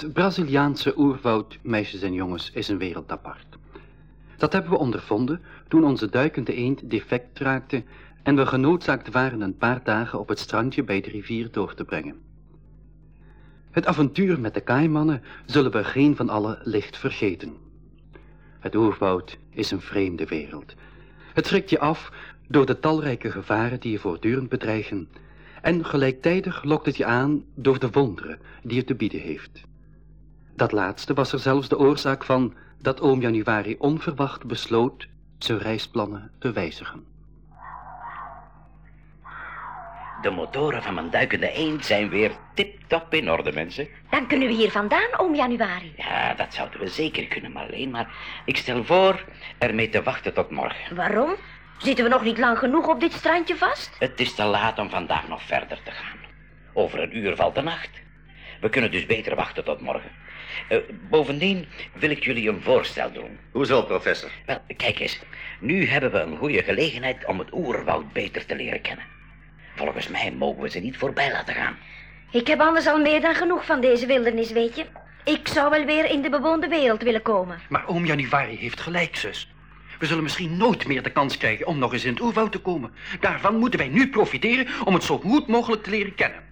Het Braziliaanse oerwoud, meisjes en jongens, is een wereld apart. Dat hebben we ondervonden toen onze duikende eend defect raakte en we genoodzaakt waren een paar dagen op het strandje bij de rivier door te brengen. Het avontuur met de kaaimannen zullen we geen van allen licht vergeten. Het oerwoud is een vreemde wereld. Het schrikt je af door de talrijke gevaren die je voortdurend bedreigen en gelijktijdig lokt het je aan door de wonderen die het te bieden heeft. Dat laatste was er zelfs de oorzaak van dat oom Januari onverwacht besloot zijn reisplannen te wijzigen. De motoren van mijn duikende eend zijn weer tip-top in orde, mensen. Dan kunnen we hier vandaan, oom Januari. Ja, dat zouden we zeker kunnen, Marleen. Maar ik stel voor ermee te wachten tot morgen. Waarom? Zitten we nog niet lang genoeg op dit strandje vast? Het is te laat om vandaag nog verder te gaan. Over een uur valt de nacht. We kunnen dus beter wachten tot morgen. Uh, bovendien wil ik jullie een voorstel doen. Hoezo, professor? Wel, kijk eens. Nu hebben we een goede gelegenheid om het oerwoud beter te leren kennen. Volgens mij mogen we ze niet voorbij laten gaan. Ik heb anders al meer dan genoeg van deze wildernis, weet je. Ik zou wel weer in de bewoonde wereld willen komen. Maar oom Januari heeft gelijk, zus. We zullen misschien nooit meer de kans krijgen om nog eens in het oerwoud te komen. Daarvan moeten wij nu profiteren om het zo goed mogelijk te leren kennen.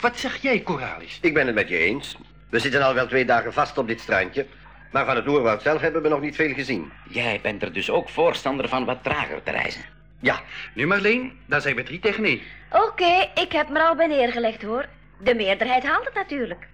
Wat zeg jij, Coralis? Ik ben het met je eens. We zitten al wel twee dagen vast op dit strandje. Maar van het oerwoud zelf hebben we nog niet veel gezien. Jij bent er dus ook voorstander van wat trager te reizen. Ja, nu Marleen, daar zijn we drie tegen één. Oké, ik heb me er al bij neergelegd hoor. De meerderheid haalt het natuurlijk.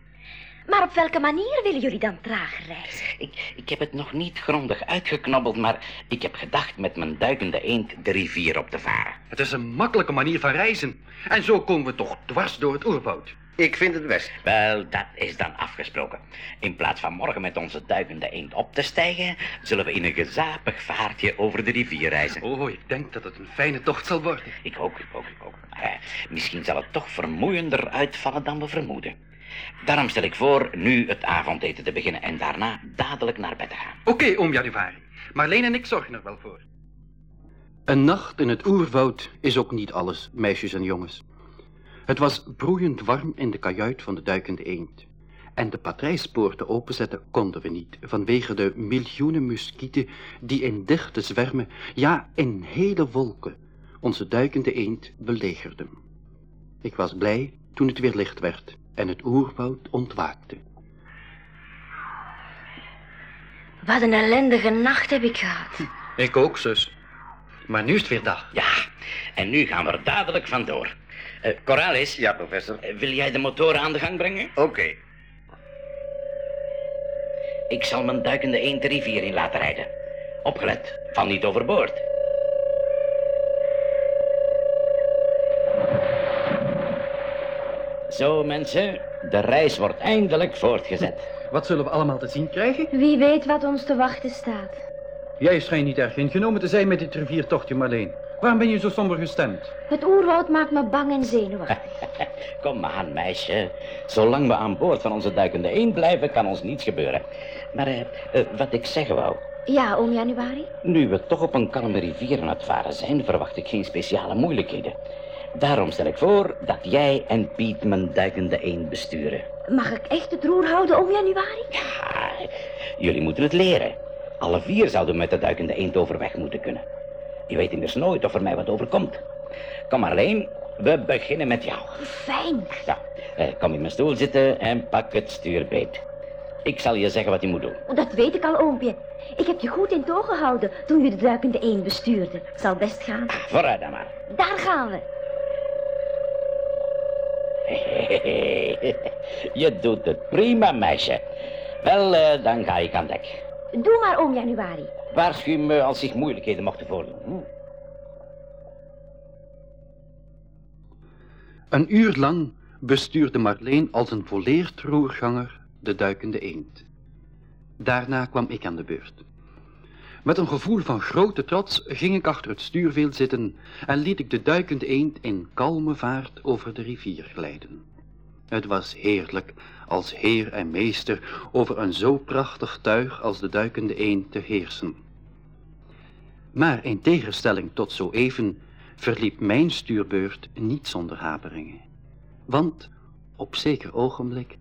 Maar op welke manier willen jullie dan trager reizen? Ik, ik heb het nog niet grondig uitgeknobbeld, maar ik heb gedacht met mijn duikende eend de rivier op te varen. Het is een makkelijke manier van reizen. En zo komen we toch dwars door het oerwoud. Ik vind het best. Wel, dat is dan afgesproken. In plaats van morgen met onze duikende eend op te stijgen, zullen we in een gezapig vaartje over de rivier reizen. Oh, ik denk dat het een fijne tocht zal worden. Ik ook, ik ook, ik ook. Maar, eh, misschien zal het toch vermoeiender uitvallen dan we vermoeden. Daarom stel ik voor nu het avondeten te beginnen en daarna dadelijk naar bed te gaan. Oké, oom Januari. Marleen en ik zorgen er wel voor. Een nacht in het oerwoud is ook niet alles, meisjes en jongens. Het was broeiend warm in de kajuit van de duikende eend. En de patrijspoorten openzetten konden we niet, vanwege de miljoenen muskieten die in dichte zwermen, ja, in hele wolken, onze duikende eend belegerden. Ik was blij toen het weer licht werd en het oerwoud ontwaakte. Wat een ellendige nacht heb ik gehad. Ik ook, zus. Maar nu is het weer dag. Ja, en nu gaan we er dadelijk vandoor. Uh, Coralis? Ja, professor. Uh, wil jij de motoren aan de gang brengen? Oké. Ik zal mijn duikende eend de rivier in laten rijden. Opgelet, val niet overboord. Zo, mensen, de reis wordt eindelijk voortgezet. Wat zullen we allemaal te zien krijgen? Wie weet wat ons te wachten staat. Jij schijnt niet erg ingenomen te zijn met dit riviertochtje, Marleen. Waarom ben je zo somber gestemd? Het oerwoud maakt me bang en zenuwachtig. Kom aan, meisje. Zolang we aan boord van onze duikende eend blijven, kan ons niets gebeuren. Maar uh, uh, wat ik zeggen wou... Ja, oom Januari? Nu we toch op een kalme rivier aan het varen zijn, verwacht ik geen speciale moeilijkheden. Daarom stel ik voor dat jij en Piet mijn duikende eend besturen. Mag ik echt het roer houden, oom Januari? Ja, jullie moeten het leren. Alle vier zouden met de duikende eend overweg moeten kunnen. Je weet immers nooit of er mij wat overkomt. Kom maar alleen, we beginnen met jou. Fijn. Ja, eh, kom in mijn stoel zitten en pak het stuurbeet. Ik zal je zeggen wat je moet doen. Dat weet ik al, oompje. Ik heb je goed in toog gehouden toen je de duikende eend bestuurde. Zal best gaan. Ah, vooruit dan maar. Daar gaan we. Je doet het prima, meisje. Wel, uh, dan ga ik aan dek. Doe maar, oom Januari. Waarschuw me als zich moeilijkheden mochten voordoen. Hm? Een uur lang bestuurde Marleen als een volleerd roerganger de duikende eend. Daarna kwam ik aan de beurt. Met een gevoel van grote trots ging ik achter het stuurwiel zitten en liet ik de duikende eend in kalme vaart over de rivier glijden. Het was heerlijk als heer en meester over een zo prachtig tuig als de duikende een te heersen. Maar in tegenstelling tot zo even verliep mijn stuurbeurt niet zonder haperingen. Want op zeker ogenblik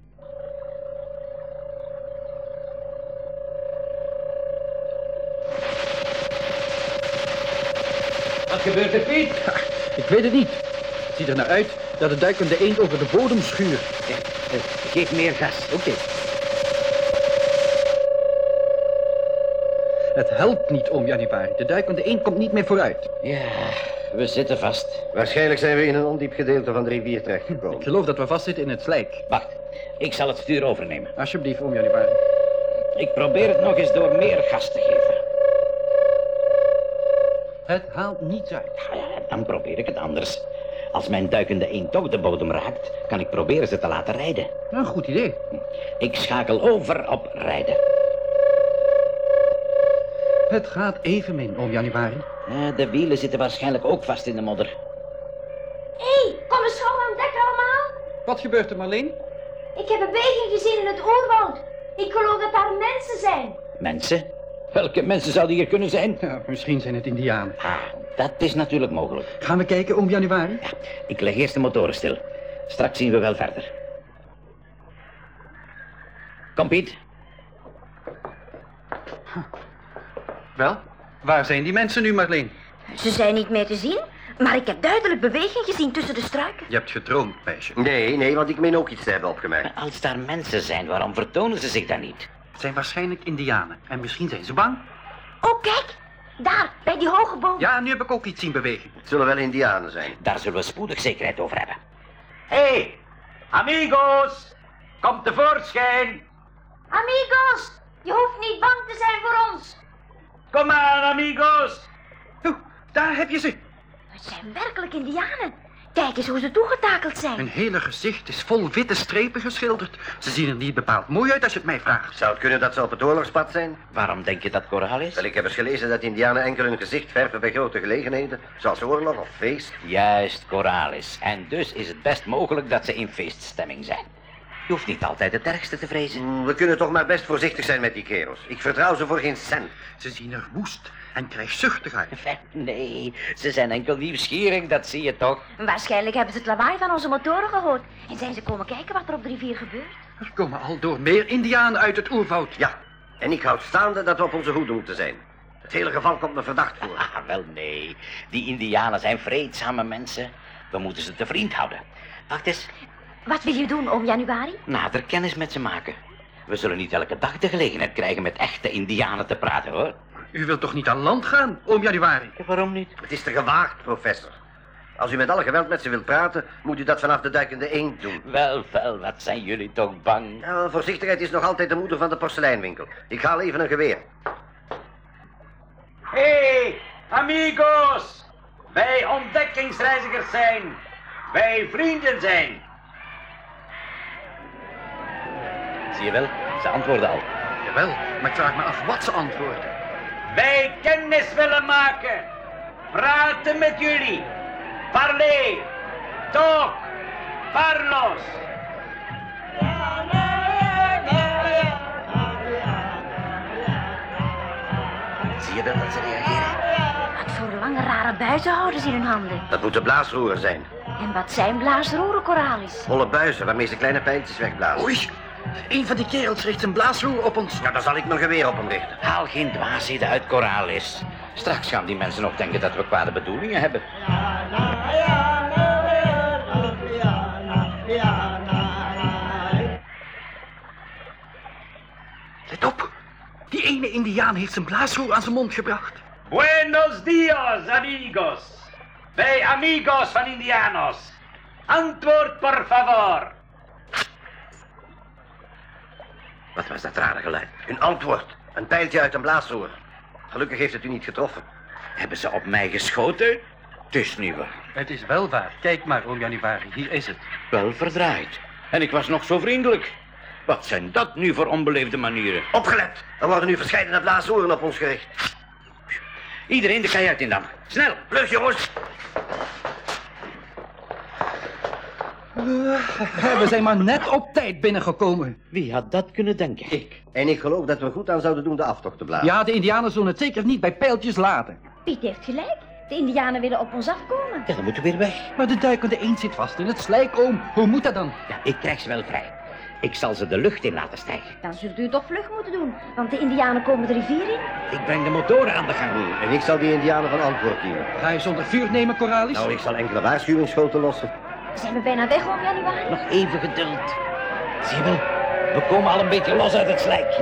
Wat gebeurt er, Piet? Ik weet het niet. Het ziet er naar uit dat de duikende eend over de bodem schuurt. Ja, eh, geef meer gas. Oké. Het helpt niet, oom Januari. De duikende eend komt niet meer vooruit. Ja, we zitten vast. Waarschijnlijk zijn we in een ondiep gedeelte van de rivier terechtgekomen. Ik geloof dat we vastzitten in het slijk. Wacht, ik zal het stuur overnemen. Alsjeblieft, oom Januari. Ik probeer het nog eens door meer gas te geven. Het haalt niets uit. Ja, Dan probeer ik het anders. Als mijn duikende eend toch de bodem raakt, kan ik proberen ze te laten rijden. Een goed idee. Ik schakel over op rijden. Het gaat evenmin, oom Januari. Eh, De wielen zitten waarschijnlijk ook vast in de modder. Hé, hey, kom eens gauw aan dek allemaal. Wat gebeurt er, Marleen? Ik heb beweging gezien in het oerwoud. Ik geloof dat daar mensen zijn. Mensen? Welke mensen zouden hier kunnen zijn? Ja, misschien zijn het indianen. Ah, dat is natuurlijk mogelijk. Gaan we kijken, oom Januari? Ja, ik leg eerst de motoren stil. Straks zien we wel verder. Kom, Piet. Wel, waar zijn die mensen nu, Marleen? Ze zijn niet meer te zien, maar ik heb duidelijk beweging gezien tussen de struiken. Je hebt gedroomd, meisje. Nee, nee, want ik meen ook iets te hebben opgemerkt. Als daar mensen zijn, waarom vertonen ze zich dan niet? Het zijn waarschijnlijk indianen. En misschien zijn ze bang. Oh, kijk. Daar, bij die hoge boom. Ja, nu heb ik ook iets zien bewegen. Het zullen wel indianen zijn. Daar zullen we spoedig zekerheid over hebben. Hey, amigos, kom tevoorschijn. Amigos, je hoeft niet bang te zijn voor ons. Kom aan, amigos. Oeh, daar heb je ze. Het zijn werkelijk indianen. Kijk eens hoe ze toegetakeld zijn. Hun hele gezicht is vol witte strepen geschilderd. Ze zien er niet bepaald mooi uit als je het mij vraagt. Zou het kunnen dat ze op het oorlogspad zijn? Waarom denk je dat koraal is? Wel, ik heb eens gelezen dat indianen enkel hun gezicht verven bij grote gelegenheden, zoals oorlog of feest. Juist, koraal is. En dus is het best mogelijk dat ze in feeststemming zijn. Je hoeft niet altijd het ergste te vrezen. Hmm, We kunnen toch maar best voorzichtig zijn met die kerels. Ik vertrouw ze voor geen cent. Ze zien er woest en krijgszuchtig uit. Nee, ze zijn enkel nieuwsgierig, dat zie je toch? Waarschijnlijk hebben ze het lawaai van onze motoren gehoord. En zijn ze komen kijken wat er op de rivier gebeurt. Er komen al door meer indianen uit het oerwoud. Ja, en ik houd staande dat we op onze hoede moeten zijn. Het hele geval komt me verdacht voor. Ah, wel nee. Die indianen zijn vreedzame mensen. We moeten ze te vriend houden. Wacht eens, Wat wil je doen, oom Januari? nader kennis met ze maken. We zullen niet elke dag de gelegenheid krijgen met echte indianen te praten, hoor. U wilt toch niet aan land gaan, oom Januari? Waarom niet? Het is te gewaagd, professor. Als u met alle geweld met ze wilt praten, moet u dat vanaf de duikende eend doen. Wel, wel, wat zijn jullie toch bang? Nou, voorzichtigheid is nog altijd de moeder van de porseleinwinkel. Ik haal even een geweer. Hey, amigos. Wij ontdekkingsreizigers zijn. Wij vrienden zijn. Zie je wel, ze antwoorden al. Jawel, maar ik vraag me af wat ze antwoorden. Wij kennis willen maken. Praten met jullie. Parlez. Talk. Parlos. Zie je wel dat ze reageren? Wat voor lange rare buizen houden ze in hun handen. Dat moeten blaasroeren zijn. En wat zijn blaasroeren, Coralis? Holle buizen waarmee ze kleine pijltjes wegblazen. Oei, een van die kerels richt zijn blaasroer op ons. Ja, dan zal ik mijn geweer op hem richten. Haal geen dwaasheden uit Coralis. Straks gaan die mensen nog denken dat we kwade bedoelingen hebben. Let op, die ene indiaan heeft zijn blaasroer aan zijn mond gebracht. Buenos dias, amigos. Wij amigos van Indianos. Antwoord, por favor. Wat was dat rare geluid? Een antwoord. Een pijltje uit een blaasroer. Gelukkig heeft het u niet getroffen. Hebben ze op mij geschoten? Het is niet waar. Het is wel waar. Kijk maar, oom Januari, hier is het. Wel verdraaid. En ik was nog zo vriendelijk. Wat zijn dat nu voor onbeleefde manieren? Opgelet! Er worden nu verschillende blaasroeren op ons gericht. Iedereen de kajuit in dan. Snel! Vlug, jongens! We zijn maar net op tijd binnengekomen. Wie had dat kunnen denken? Ik. En ik geloof dat we goed aan zouden doen de aftocht te blazen. Ja, de indianen zullen het zeker niet bij pijltjes laten. Piet heeft gelijk. De indianen willen op ons afkomen. Ja, dan moeten we weer weg. Maar de duikende eend zit vast in het slijk, oom. Hoe moet dat dan? Ja, ik krijg ze wel vrij. Ik zal ze de lucht in laten stijgen. Dan zult u toch vlug moeten doen, want de indianen komen de rivier in. Ik breng de motoren aan de gang. En ik zal die indianen van antwoord dienen. Ga je zonder vuur nemen, Coralis? Nou, ik zal enkele waarschuwingsschoten lossen. Zijn we bijna weg, oom Januari? Nog even geduld. Zie je wel, we komen al een beetje los uit het slijk.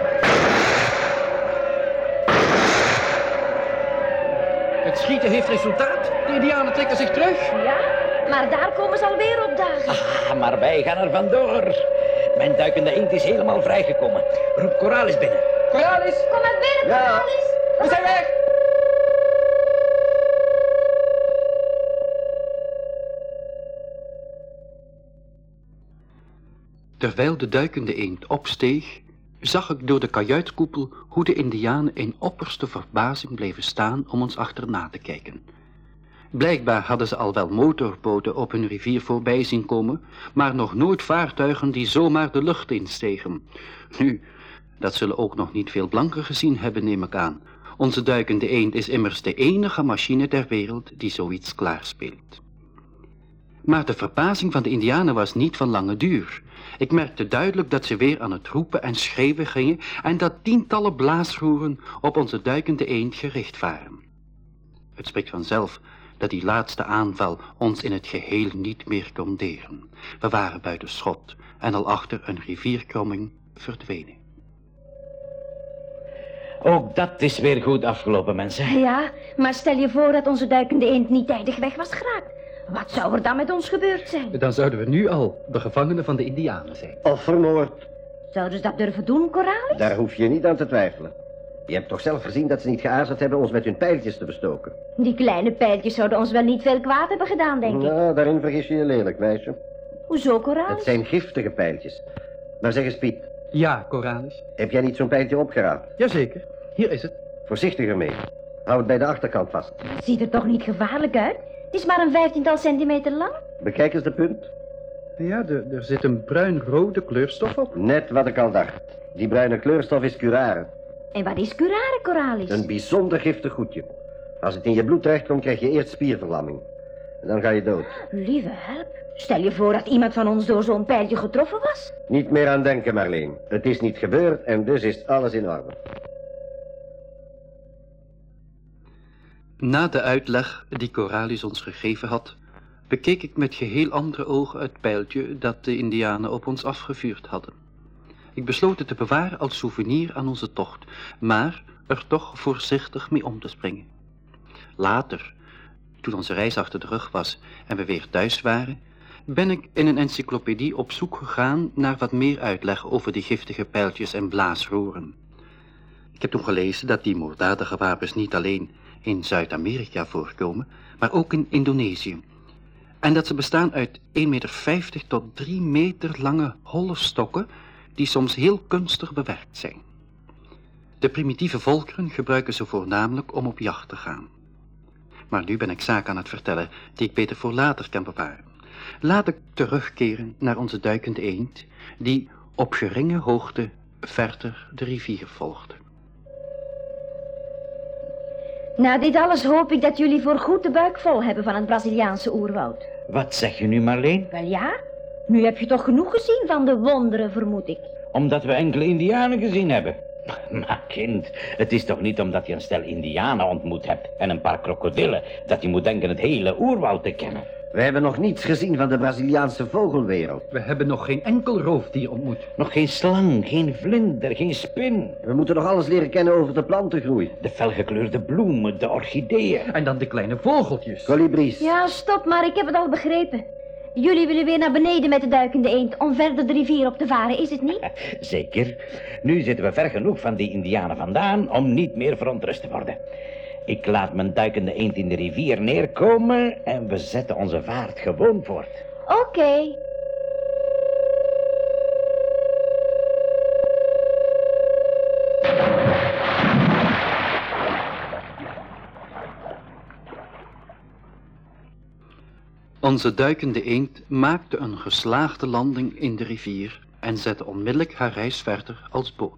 Het schieten heeft resultaat. De indianen trekken zich terug. Ja, maar daar komen ze alweer opdagen. Ah, maar wij gaan er vandoor. Mijn duikende eend is helemaal vrijgekomen. Roep Coralis binnen. Coralis, Kom maar binnen, Ja. Coralis. we zijn weg. Terwijl de duikende eend opsteeg, zag ik door de kajuitkoepel hoe de indianen in opperste verbazing bleven staan om ons achterna te kijken. Blijkbaar hadden ze al wel motorboten op hun rivier voorbij zien komen, maar nog nooit vaartuigen die zomaar de lucht instegen. Nu, dat zullen ook nog niet veel blanken gezien hebben, neem ik aan. Onze duikende eend is immers de enige machine ter wereld die zoiets klaarspeelt. Maar de verbazing van de indianen was niet van lange duur. Ik merkte duidelijk dat ze weer aan het roepen en schreeuwen gingen en dat tientallen blaasroeren op onze duikende eend gericht waren. Het spreekt vanzelf dat die laatste aanval ons in het geheel niet meer kon deren. We waren buiten schot en al achter een rivierkromming verdwenen. Ook dat is weer goed afgelopen, mensen. Ja, maar stel je voor dat onze duikende eend niet tijdig weg was geraakt. Wat zou er dan met ons gebeurd zijn? Dan zouden we nu al de gevangenen van de indianen zijn. Of vermoord. Zouden ze dat durven doen, Coralis? Daar hoef je niet aan te twijfelen. Je hebt toch zelf gezien dat ze niet geaarzeld hebben ons met hun pijltjes te bestoken? Die kleine pijltjes zouden ons wel niet veel kwaad hebben gedaan, denk ik. Nou, daarin vergis je je lelijk, meisje. Hoezo, Het Coralis? zijn giftige pijltjes. Maar zeg eens, Piet, Ja, Coralis. heb jij niet zo'n pijltje opgeraapt? Jazeker, hier is het. Voorzichtiger mee. Hou het bij de achterkant vast. Het ziet er toch niet gevaarlijk uit? Het is maar een vijftiental centimeter lang. Bekijk eens de punt. Ja, er, er zit een bruin-rode kleurstof op. Net wat ik al dacht. Die bruine kleurstof is curare. En wat is curare, Coralis? Een bijzonder giftig goedje. Als het in je bloed terechtkomt, krijg je eerst spierverlamming. En dan ga je dood. Lieve help. Stel je voor dat iemand van ons door zo'n pijltje getroffen was. Niet meer aan denken, Marleen. Het is niet gebeurd en dus is alles in orde. Na de uitleg die Coralis ons gegeven had, bekeek ik met geheel andere ogen het pijltje dat de indianen op ons afgevuurd hadden. Ik besloot het te bewaren als souvenir aan onze tocht, maar er toch voorzichtig mee om te springen. Later, toen onze reis achter de rug was en we weer thuis waren, ben ik in een encyclopedie op zoek gegaan naar wat meer uitleg over die giftige pijltjes en blaasroeren. Ik heb toen gelezen dat die moorddadige wapens niet alleen in Zuid-Amerika voorkomen, maar ook in Indonesië. En dat ze bestaan uit 1,50 meter tot 3 meter lange holle stokken die soms heel kunstig bewerkt zijn. De primitieve volkeren gebruiken ze voornamelijk om op jacht te gaan. Maar nu ben ik zaken aan het vertellen die ik beter voor later kan bewaren. Laat ik terugkeren naar onze duikende eend, die op geringe hoogte verder de rivier volgde. Na dit alles hoop ik dat jullie voor goed de buik vol hebben van het Braziliaanse oerwoud. Wat zeg je nu, Marleen? Wel ja, nu heb je toch genoeg gezien van de wonderen, vermoed ik. Omdat we enkele indianen gezien hebben. Maar kind, het is toch niet omdat je een stel indianen ontmoet hebt en een paar krokodillen, dat je moet denken het hele oerwoud te kennen. We hebben nog niets gezien van de Braziliaanse vogelwereld. We hebben nog geen enkel roofdier ontmoet. Nog geen slang, geen vlinder, geen spin. We moeten nog alles leren kennen over de plantengroei. De felgekleurde bloemen, de orchideeën. En dan de kleine vogeltjes. Kolibries. Ja, stop maar, ik heb het al begrepen. Jullie willen weer naar beneden met de duikende eend om verder de rivier op te varen, is het niet? Zeker. Nu zitten we ver genoeg van die indianen vandaan om niet meer verontrust te worden. Ik laat mijn duikende eend in de rivier neerkomen en we zetten onze vaart gewoon voort. Oké. Onze duikende eend maakte een geslaagde landing in de rivier en zette onmiddellijk haar reis verder als boot.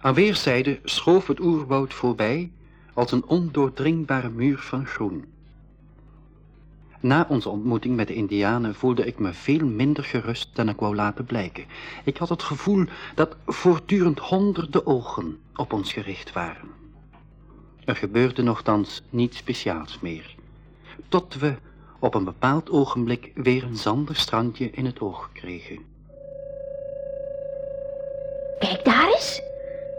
Aan weerszijden schoof het oerwoud voorbij als een ondoordringbare muur van groen. Na onze ontmoeting met de Indianen voelde ik me veel minder gerust dan ik wou laten blijken. Ik had het gevoel dat voortdurend honderden ogen op ons gericht waren. Er gebeurde nogthans niets speciaals meer. Tot we op een bepaald ogenblik weer een zandig strandje in het oog kregen. Kijk daar eens.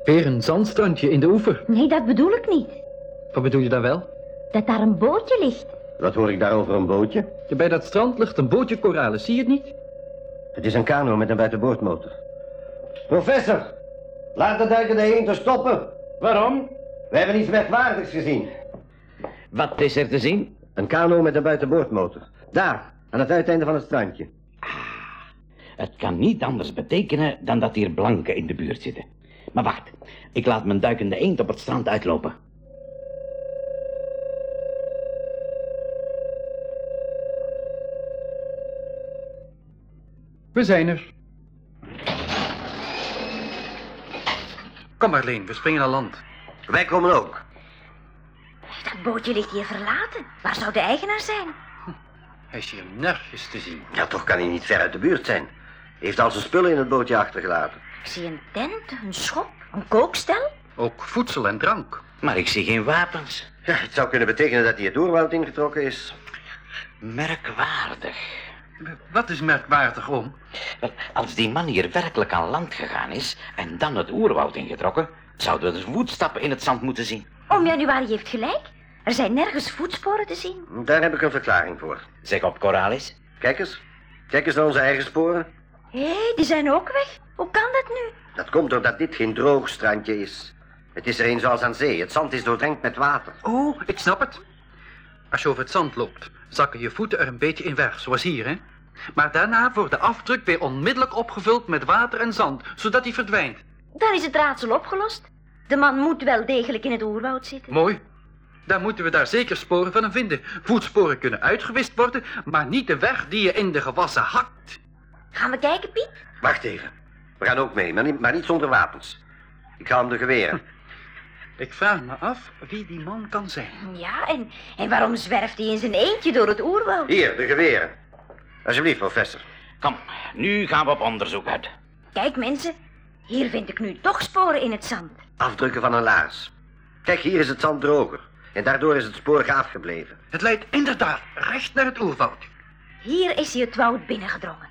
Weer een zandstrandje in de oever. Nee, dat bedoel ik niet. Wat bedoel je dan wel? Dat daar een bootje ligt. Wat hoor ik daar over een bootje? Bij dat strand ligt een bootje koralen, zie je het niet? Het is een kano met een buitenboordmotor. Professor, laat de duikende eend stoppen. Waarom? We hebben iets merkwaardigs gezien. Wat is er te zien? Een kano met een buitenboordmotor. Daar, aan het uiteinde van het strandje. Het kan niet anders betekenen dan dat hier blanken in de buurt zitten. Maar wacht, ik laat mijn duikende eend op het strand uitlopen. We zijn er. Kom Marleen, we springen aan land. Wij komen ook. Dat bootje ligt hier verlaten. Waar zou de eigenaar zijn? Hij is hier nergens te zien. Ja, toch kan hij niet ver uit de buurt zijn. Hij heeft al zijn spullen in het bootje achtergelaten. Ik zie een tent, een schop, een kookstel. Ook voedsel en drank. Maar ik zie geen wapens. Ja, het zou kunnen betekenen dat hij het oerwoud ingetrokken is. Merkwaardig. Wat is merkwaardig, oom? Wel, als die man hier werkelijk aan land gegaan is en dan het oerwoud ingetrokken, zouden we dus voetstappen in het zand moeten zien. Oom Januari heeft gelijk. Er zijn nergens voetsporen te zien. Daar heb ik een verklaring voor. Zeg op, Coralis. Kijk eens. Kijk eens naar onze eigen sporen. Hé, die zijn ook weg. Hoe kan dat nu? Dat komt doordat dit geen droog strandje is. Het is er een zoals aan zee. Het zand is doordrenkt met water. Oh, ik snap het. Als je over het zand loopt, zakken je voeten er een beetje in weg, zoals hier, hè? Maar daarna wordt de afdruk weer onmiddellijk opgevuld met water en zand, zodat hij verdwijnt. Dan is het raadsel opgelost. De man moet wel degelijk in het oerwoud zitten. Mooi. Dan moeten we daar zeker sporen van hem vinden. Voetsporen kunnen uitgewist worden, maar niet de weg die je in de gewassen hakt. Gaan we kijken, Piet? Wacht even. We gaan ook mee, maar niet, maar niet zonder wapens. Ik ga hem de geweren. Ik vraag me af wie die man kan zijn. Ja, en, en waarom zwerft hij in zijn eentje door het oerwoud? Hier, de geweren. Alsjeblieft, professor. Kom, nu gaan we op onderzoek uit. Kijk, mensen. Hier vind ik nu toch sporen in het zand. Afdrukken van een laars. Kijk, hier is het zand droger. En daardoor is het spoor gaaf gebleven. Het leidt inderdaad recht naar het oerwoud. Hier is hij het woud binnengedrongen.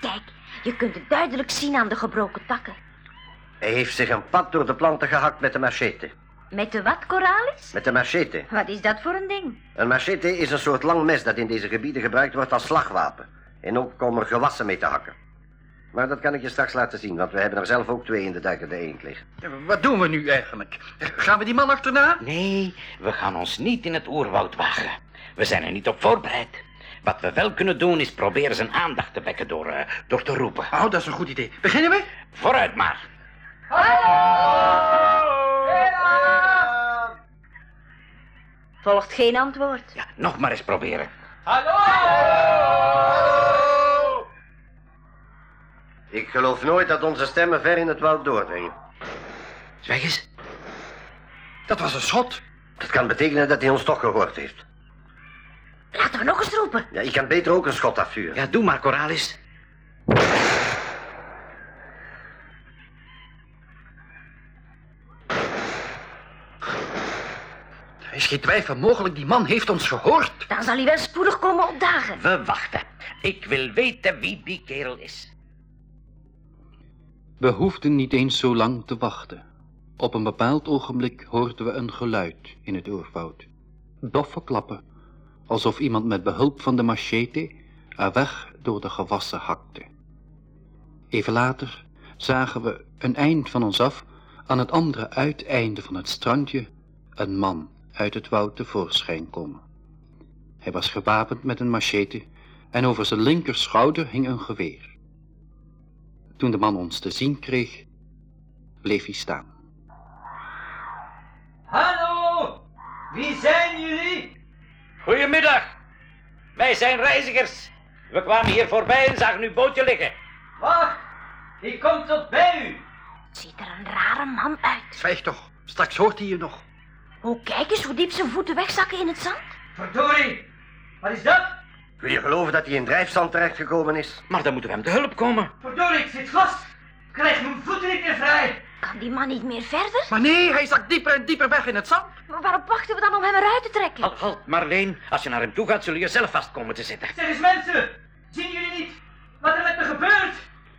Kijk, je kunt het duidelijk zien aan de gebroken takken. Hij heeft zich een pad door de planten gehakt met de machete. Met de wat, Coralis? Met de machete. Wat is dat voor een ding? Een machete is een soort lang mes dat in deze gebieden gebruikt wordt als slagwapen. En ook om er gewassen mee te hakken. Maar dat kan ik je straks laten zien, want we hebben er zelf ook twee in de duikende eend liggen. Wat doen we nu eigenlijk? Gaan we die man achterna? Nee, we gaan ons niet in het oerwoud wagen. We zijn er niet op voorbereid. Wat we wel kunnen doen is proberen zijn aandacht te wekken door, eh, door te roepen. Oh, dat is een goed idee. Beginnen we? Vooruit maar. Volgt geen antwoord. Ja, nog maar eens proberen. Ik geloof nooit dat onze stemmen ver in het woud doordringen. Zeg eens. Dat was een schot. Dat kan betekenen dat hij ons toch gehoord heeft. Laten we nog eens roepen. Ja, je kan beter ook een schot afvuren. Ja, doe maar, Coralis. Geen twijfel mogelijk, die man heeft ons gehoord. Dan zal hij wel spoedig komen opdagen. We wachten. Ik wil weten wie die kerel is. We hoefden niet eens zo lang te wachten. Op een bepaald ogenblik hoorden we een geluid in het oerwoud. Doffe klappen, alsof iemand met behulp van de machete er weg door de gewassen hakte. Even later zagen we een eind van ons af, aan het andere uiteinde van het strandje, een man uit het woud tevoorschijn komen. Hij was gewapend met een machete en over zijn linkerschouder hing een geweer. Toen de man ons te zien kreeg, bleef hij staan. Hallo, wie zijn jullie? Goedemiddag. Wij zijn reizigers. We kwamen hier voorbij en zagen uw bootje liggen. Wacht, ik kom tot bij u. Ziet er een rare man uit. Zwijg toch, straks hoort hij je nog. Oh, kijk eens hoe diep zijn voeten wegzakken in het zand. Verdorie, wat is dat? Wil je geloven dat hij in drijfzand terechtgekomen is? Maar dan moeten we hem te hulp komen. Verdorie, ik zit vast. Ik krijg mijn voeten niet meer vrij. Kan die man niet meer verder? Maar nee, hij zakt dieper en dieper weg in het zand. Maar waarom wachten we dan om hem eruit te trekken? Halt, halt, Marleen. Als je naar hem toe gaat, zul je zelf vast komen te zitten. Zeg eens mensen, zien jullie niet wat er met me gebeurt?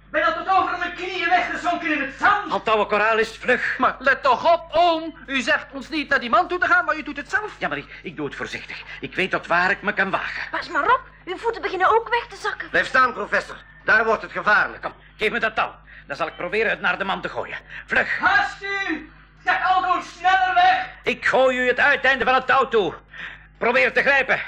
Ik ben al tot over mijn knieën weggezonken in het zand. Halt, ouwe koraal, vlug. Maar let toch op, oom. U zegt ons niet naar die man toe te gaan, maar u doet het zelf. Ja, maar ik, ik doe het voorzichtig. Ik weet tot waar ik me kan wagen. Pas maar op, uw voeten beginnen ook weg te zakken. Blijf staan, professor. Daar wordt het gevaarlijk. Kom, geef me dat touw. Dan zal ik proberen het naar de man te gooien. Vlug. Haast u! Zeg Aldo sneller weg! Ik gooi u het uiteinde van het touw toe. Probeer te grijpen.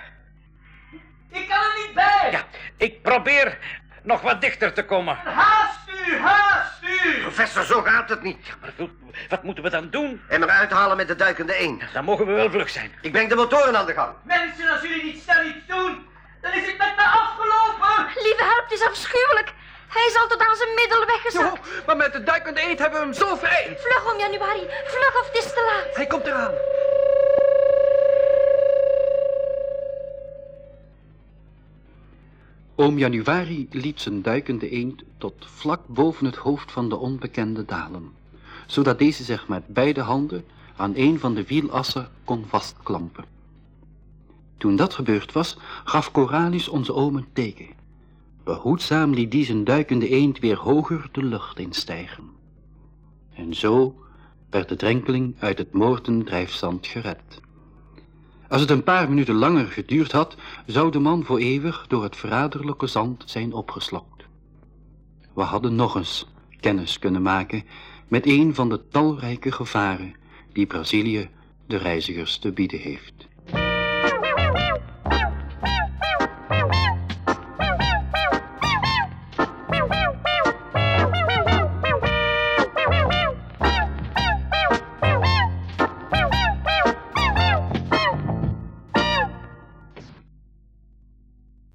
Ik kan er niet bij! Ja, ik probeer nog wat dichter te komen. Haast u, haast u! Professor, zo gaat het niet. Maar wat- wat moeten we dan doen? En eruit halen met de duikende eend. Dan mogen we wel vlug zijn. Ik breng de motoren aan de gang. Mensen, als jullie niet snel iets doen, dan is het met me afgelopen! Lieve help, het is afschuwelijk. Hij is al tot aan zijn middel Jo, weggezakt. maar met de duikende eend hebben we hem zo vrij. Vlug om januari, vlug of het is te laat. Hij komt eraan. Oom Januari liet zijn duikende eend tot vlak boven het hoofd van de onbekende dalen, zodat deze zich met beide handen aan een van de wielassen kon vastklampen. Toen dat gebeurd was, gaf Coralis onze oom een teken. Behoedzaam liet die zijn duikende eend weer hoger de lucht instijgen. En zo werd de drenkeling uit het moordendrijfzand gered. Als het een paar minuten langer geduurd had, zou de man voor eeuwig door het verraderlijke zand zijn opgeslokt. We hadden nog eens kennis kunnen maken met een van de talrijke gevaren die Brazilië de reizigers te bieden heeft.